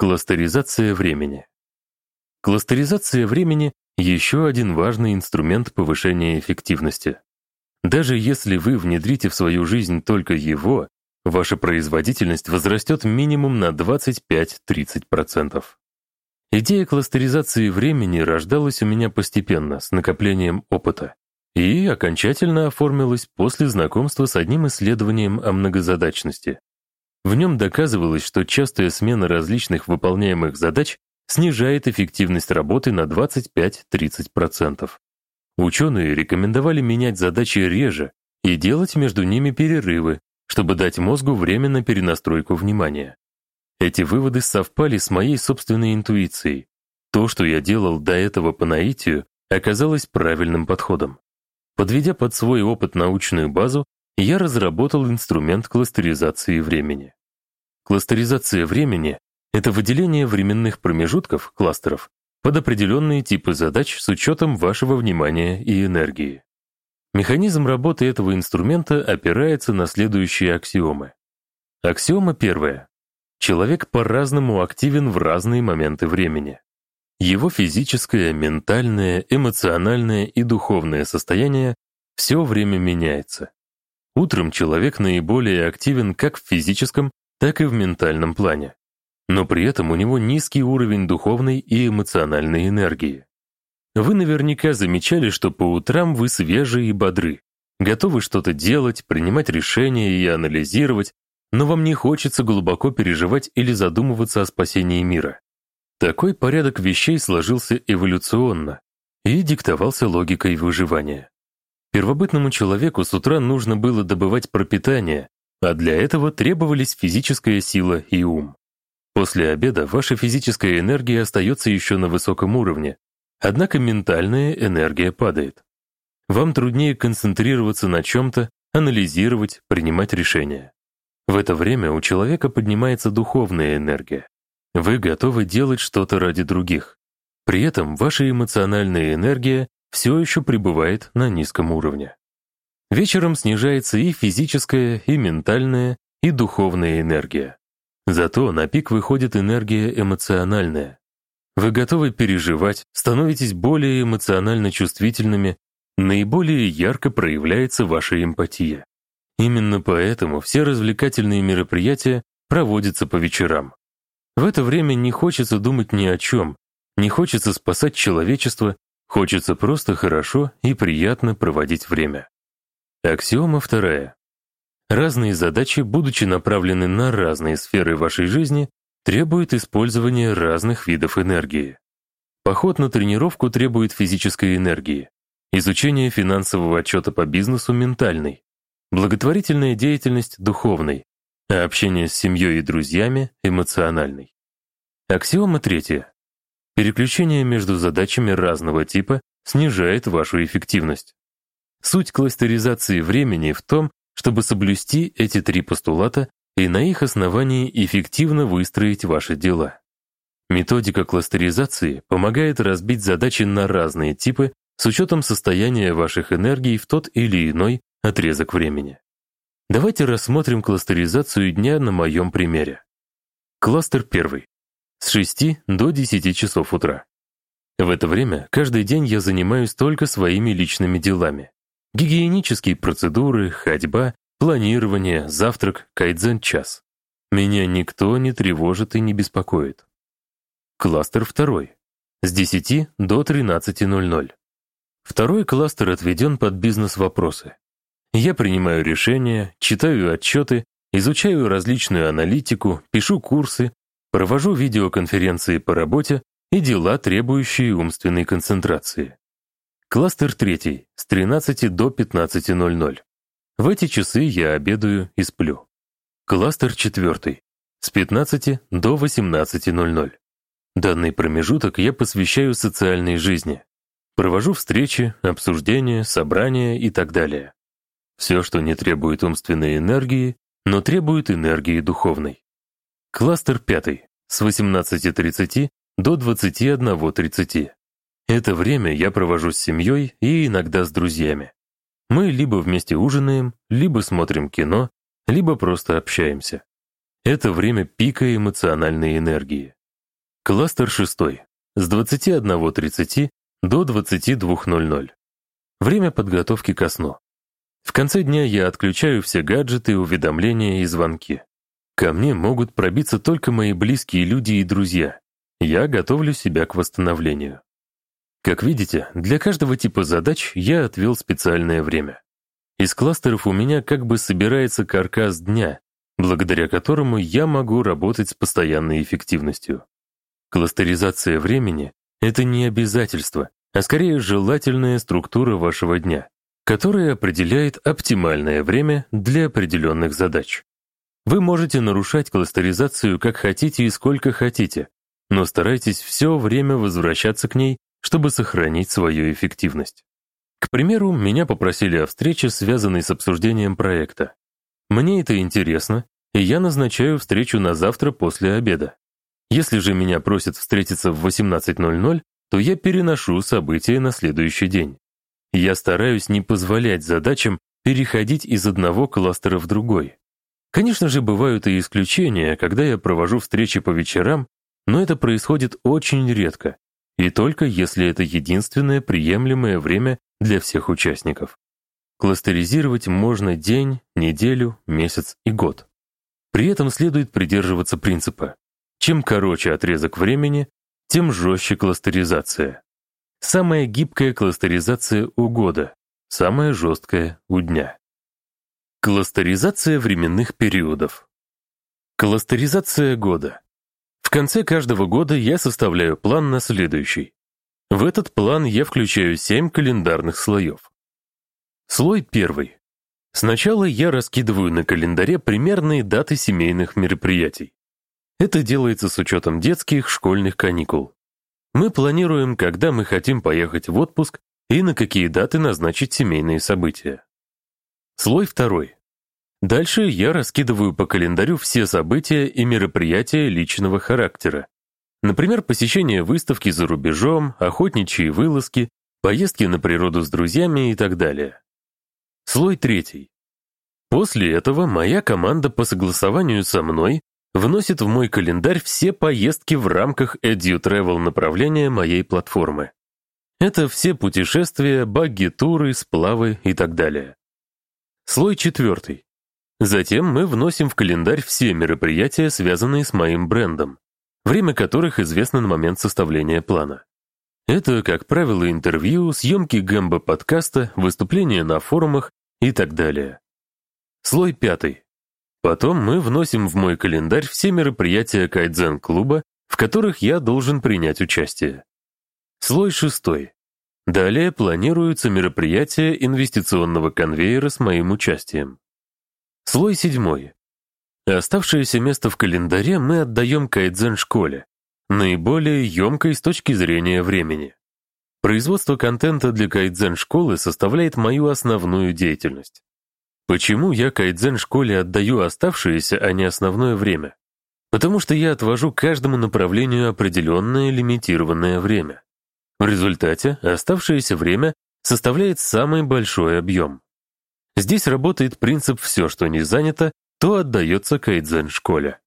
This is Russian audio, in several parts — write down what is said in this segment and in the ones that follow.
Кластеризация времени. Кластеризация времени — еще один важный инструмент повышения эффективности. Даже если вы внедрите в свою жизнь только его, ваша производительность возрастет минимум на 25-30%. Идея кластеризации времени рождалась у меня постепенно, с накоплением опыта, и окончательно оформилась после знакомства с одним исследованием о многозадачности. В нем доказывалось, что частая смена различных выполняемых задач снижает эффективность работы на 25-30%. Ученые рекомендовали менять задачи реже и делать между ними перерывы, чтобы дать мозгу время на перенастройку внимания. Эти выводы совпали с моей собственной интуицией. То, что я делал до этого по наитию, оказалось правильным подходом. Подведя под свой опыт научную базу, я разработал инструмент кластеризации времени. Кластеризация времени — это выделение временных промежутков, кластеров, под определенные типы задач с учетом вашего внимания и энергии. Механизм работы этого инструмента опирается на следующие аксиомы. Аксиома первая. Человек по-разному активен в разные моменты времени. Его физическое, ментальное, эмоциональное и духовное состояние все время меняется. Утром человек наиболее активен как в физическом, так и в ментальном плане. Но при этом у него низкий уровень духовной и эмоциональной энергии. Вы наверняка замечали, что по утрам вы свежие и бодры, готовы что-то делать, принимать решения и анализировать, но вам не хочется глубоко переживать или задумываться о спасении мира. Такой порядок вещей сложился эволюционно и диктовался логикой выживания. Первобытному человеку с утра нужно было добывать пропитание, а для этого требовались физическая сила и ум. После обеда ваша физическая энергия остается еще на высоком уровне, однако ментальная энергия падает. Вам труднее концентрироваться на чем-то, анализировать, принимать решения. В это время у человека поднимается духовная энергия. Вы готовы делать что-то ради других. При этом ваша эмоциональная энергия все еще пребывает на низком уровне. Вечером снижается и физическая, и ментальная, и духовная энергия. Зато на пик выходит энергия эмоциональная. Вы готовы переживать, становитесь более эмоционально чувствительными, наиболее ярко проявляется ваша эмпатия. Именно поэтому все развлекательные мероприятия проводятся по вечерам. В это время не хочется думать ни о чем, не хочется спасать человечество, хочется просто хорошо и приятно проводить время. Аксиома вторая. Разные задачи, будучи направлены на разные сферы вашей жизни, требуют использования разных видов энергии. Поход на тренировку требует физической энергии, изучение финансового отчета по бизнесу – ментальной, благотворительная деятельность – духовной, а общение с семьей и друзьями – эмоциональной. Аксиома третья. Переключение между задачами разного типа снижает вашу эффективность. Суть кластеризации времени в том, чтобы соблюсти эти три постулата и на их основании эффективно выстроить ваши дела. Методика кластеризации помогает разбить задачи на разные типы с учетом состояния ваших энергий в тот или иной отрезок времени. Давайте рассмотрим кластеризацию дня на моем примере. Кластер первый. С 6 до 10 часов утра. В это время каждый день я занимаюсь только своими личными делами. Гигиенические процедуры, ходьба, планирование, завтрак, кайдзен-час. Меня никто не тревожит и не беспокоит. Кластер второй. С 10 до 13.00. Второй кластер отведен под бизнес-вопросы. Я принимаю решения, читаю отчеты, изучаю различную аналитику, пишу курсы, провожу видеоконференции по работе и дела, требующие умственной концентрации. Кластер третий, с 13 до 15.00. В эти часы я обедаю и сплю. Кластер четвертый, с 15 до 18.00. Данный промежуток я посвящаю социальной жизни. Провожу встречи, обсуждения, собрания и так далее. Все, что не требует умственной энергии, но требует энергии духовной. Кластер пятый, с 18.30 до 21.30. Это время я провожу с семьей и иногда с друзьями. Мы либо вместе ужинаем, либо смотрим кино, либо просто общаемся. Это время пика эмоциональной энергии. Кластер 6. С 21.30 до 22.00. Время подготовки ко сну. В конце дня я отключаю все гаджеты, уведомления и звонки. Ко мне могут пробиться только мои близкие люди и друзья. Я готовлю себя к восстановлению. Как видите, для каждого типа задач я отвел специальное время. Из кластеров у меня как бы собирается каркас дня, благодаря которому я могу работать с постоянной эффективностью. Кластеризация времени — это не обязательство, а скорее желательная структура вашего дня, которая определяет оптимальное время для определенных задач. Вы можете нарушать кластеризацию как хотите и сколько хотите, но старайтесь все время возвращаться к ней, чтобы сохранить свою эффективность. К примеру, меня попросили о встрече, связанной с обсуждением проекта. Мне это интересно, и я назначаю встречу на завтра после обеда. Если же меня просят встретиться в 18.00, то я переношу события на следующий день. Я стараюсь не позволять задачам переходить из одного кластера в другой. Конечно же, бывают и исключения, когда я провожу встречи по вечерам, но это происходит очень редко, и только если это единственное приемлемое время для всех участников. Кластеризировать можно день, неделю, месяц и год. При этом следует придерживаться принципа чем короче отрезок времени, тем жестче кластеризация. Самая гибкая кластеризация у года, самая жесткая у дня. Кластеризация временных периодов. Кластеризация года. В конце каждого года я составляю план на следующий. В этот план я включаю 7 календарных слоев. Слой первый. Сначала я раскидываю на календаре примерные даты семейных мероприятий. Это делается с учетом детских, школьных каникул. Мы планируем, когда мы хотим поехать в отпуск и на какие даты назначить семейные события. Слой второй. Дальше я раскидываю по календарю все события и мероприятия личного характера. Например, посещение выставки за рубежом, охотничьи вылазки, поездки на природу с друзьями и так далее. Слой третий. После этого моя команда по согласованию со мной вносит в мой календарь все поездки в рамках EduTravel направления моей платформы. Это все путешествия, багги-туры, сплавы и так далее. Слой четвертый. Затем мы вносим в календарь все мероприятия, связанные с моим брендом, время которых известно на момент составления плана. Это, как правило, интервью, съемки гэмбо-подкаста, выступления на форумах и так далее. Слой пятый. Потом мы вносим в мой календарь все мероприятия кайдзен-клуба, в которых я должен принять участие. Слой шестой. Далее планируются мероприятия инвестиционного конвейера с моим участием. Слой седьмой. Оставшееся место в календаре мы отдаем кайдзен-школе, наиболее емкой с точки зрения времени. Производство контента для кайдзен-школы составляет мою основную деятельность. Почему я кайдзен-школе отдаю оставшееся, а не основное время? Потому что я отвожу каждому направлению определенное лимитированное время. В результате оставшееся время составляет самый большой объем. Здесь работает принцип «все, что не занято, то отдается кайдзен-школе».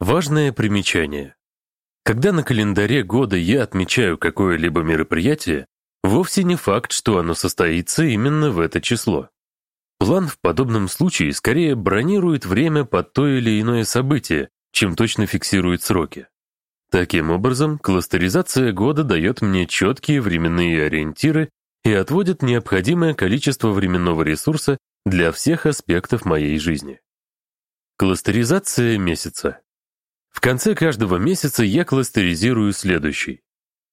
Важное примечание. Когда на календаре года я отмечаю какое-либо мероприятие, вовсе не факт, что оно состоится именно в это число. План в подобном случае скорее бронирует время под то или иное событие, чем точно фиксирует сроки. Таким образом, кластеризация года дает мне четкие временные ориентиры и отводит необходимое количество временного ресурса для всех аспектов моей жизни. Кластеризация месяца. В конце каждого месяца я кластеризирую следующий.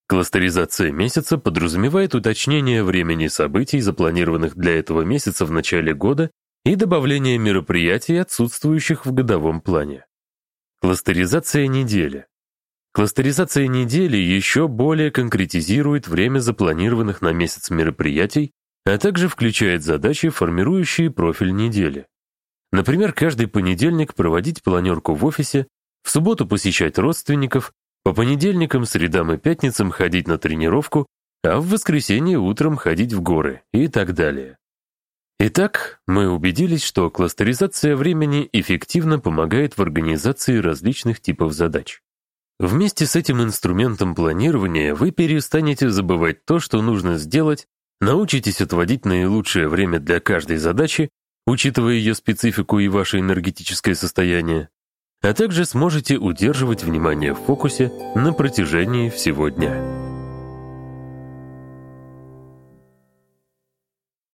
Кластеризация месяца подразумевает уточнение времени событий, запланированных для этого месяца в начале года, и добавление мероприятий, отсутствующих в годовом плане. Кластеризация недели. Кластеризация недели еще более конкретизирует время запланированных на месяц мероприятий, а также включает задачи, формирующие профиль недели. Например, каждый понедельник проводить планерку в офисе, в субботу посещать родственников, по понедельникам, средам и пятницам ходить на тренировку, а в воскресенье утром ходить в горы и так далее. Итак, мы убедились, что кластеризация времени эффективно помогает в организации различных типов задач. Вместе с этим инструментом планирования вы перестанете забывать то, что нужно сделать, научитесь отводить наилучшее время для каждой задачи, учитывая ее специфику и ваше энергетическое состояние, а также сможете удерживать внимание в фокусе на протяжении всего дня.